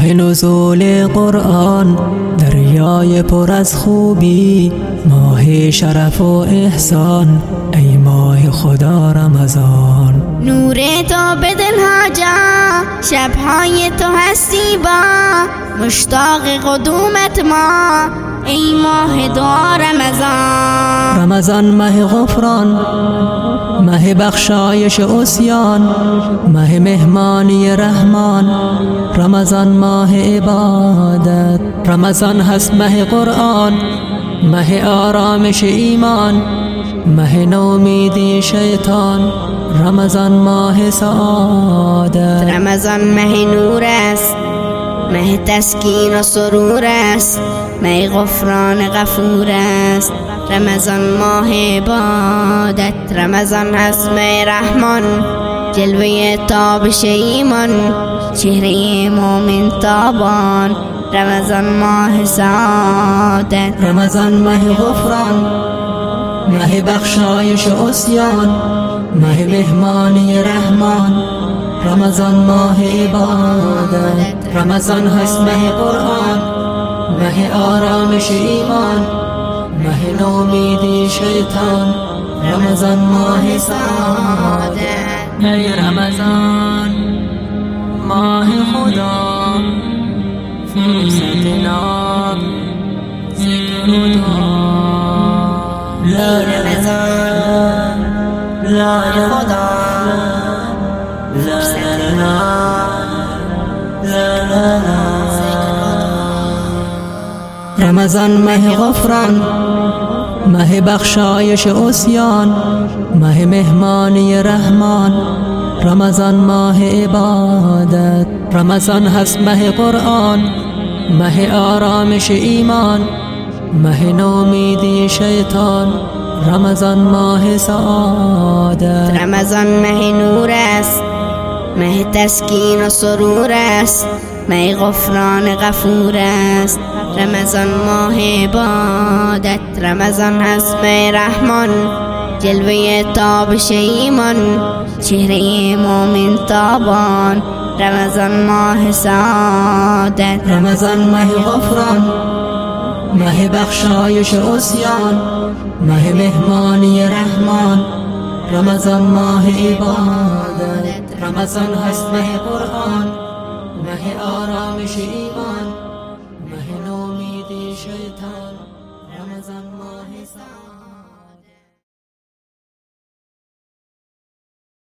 ماه نزول قرآن دریای پر از خوبی ماه شرف و احسان ای ماه خدا رمضان. نور تو به دلها جا شبهای تو هستی با مشتاق قدومت ما ای ماه دعا رمضان مه غفران مه بخشایش اسیان مه مهمانی رحمان. رمضان ماه عبادت رمضان هست مه قرآن مه آرامش ایمان مه نومیدی شیطان. رمضان ماه سعادت. رمضان مه نور است. مه تسکین و سرور است. مه غفران غفور است. رمضان ماه عبادت رمضان مه رحمان. جلوه تابش ایمان چهره مومن تابان. رمضان ماه سعادت رمضان مه غفران. مه بخشایش اسیان مه مهمانی رحمان. رمضان ماه عبادت رمضان هست مه قرآن مه آرامش ایمان مه نومیدی شیطان رمضان ماه سعادت ای رمضان ماه خدا فرصت نام ذکر و دعا. لا رمضان لا خدا رمضان مه غفران مه بخشایش اسیان مه مهمانی رحمان. رمضان ماه عبادت رمضان هست مه قرآن مه آرامش ایمان مه نومیدی شیطان. رمضان ماه سعادت. رمضان مه نور است مه تسکین و سرور است. مه غفران غفور است. رمضان ماه عبادت رمضان هست مه رحمان. جلوه تابش ایمان چهره مومن تابان. رمضان ماه سعادت. رمضان مه غفران مه بخشایش اسیان مه مهمانی رحمان رمضان ماه عبادت رمضان هست مه قرآن مه آرامش ایمان مه نومیدی شیطان رمضان ماه